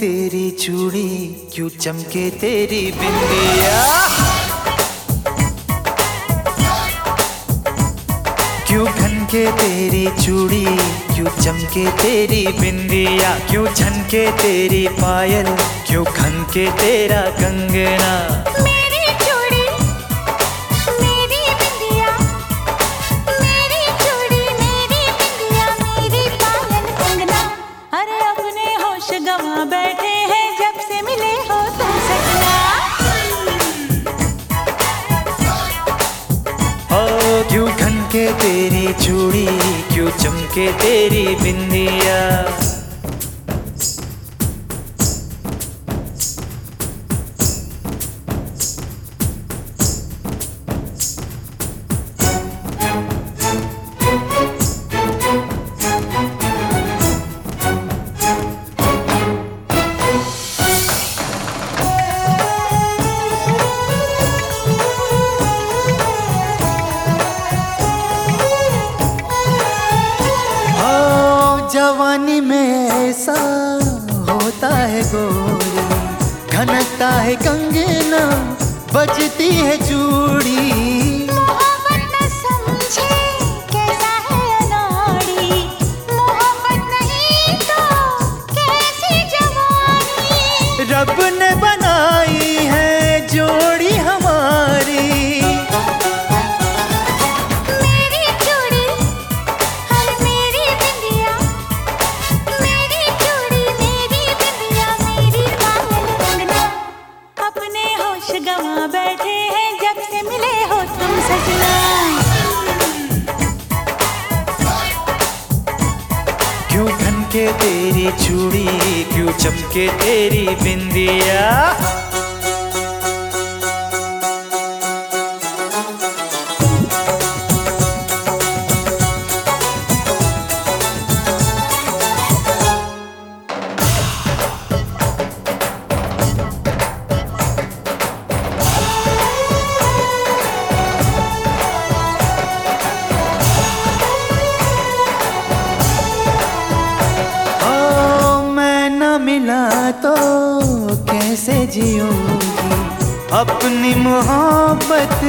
तेरी चूड़ी क्यों चमके तेरी बिंदिया? क्यों खनके तेरी चूड़ी क्यों चमके तेरी बिंदिया? क्यों झनके तेरी पायल? क्यों खनके तेरा कंगना? खनके तेरी चूड़ी क्यों चमके तेरी बिंदिया? जवानी में ऐसा होता है गोरी। खनकता है कंगना बजती है चूड़ी। खनके तेरी चूड़ी क्यों चमके तेरी बिंदिया? कैसे जीऊँगी अपनी मोहब्बत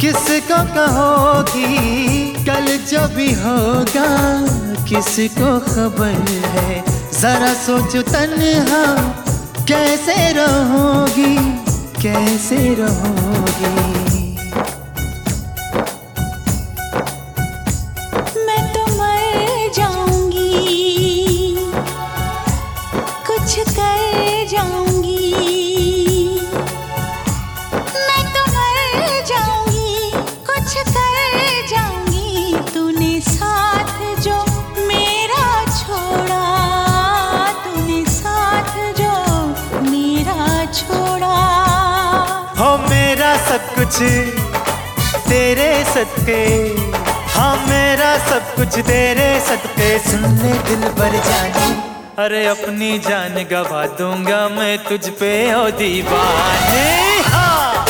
किसको कहोगी? कल जो भी होगा, किसको खबर है? जरा सोचो तन्हा, कैसे रहोगी? कैसे रहोगी? कुछ तेरे सदके। हाँ मेरा सब कुछ तेरे सदके। सुन ले दिल भर जानी। अरे, अपनी जान गवा दूँगा मैं तुझ पे, ओ दीवाने। हाँ।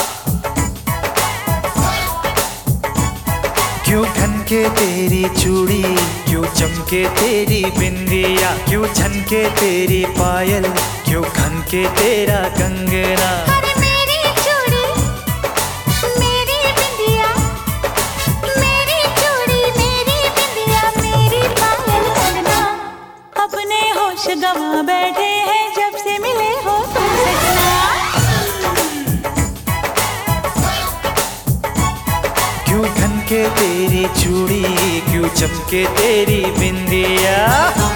क्यों खनके तेरी चूड़ी? क्यों चमके तेरी बिंदिया? क्यों झनके तेरी पायल? क्यों खनके तेरा कंगना? बैठे हैं जब से मिले हो तुम क्यों के तेरी चूड़ी, क्यों चमके तेरी बिंदिया?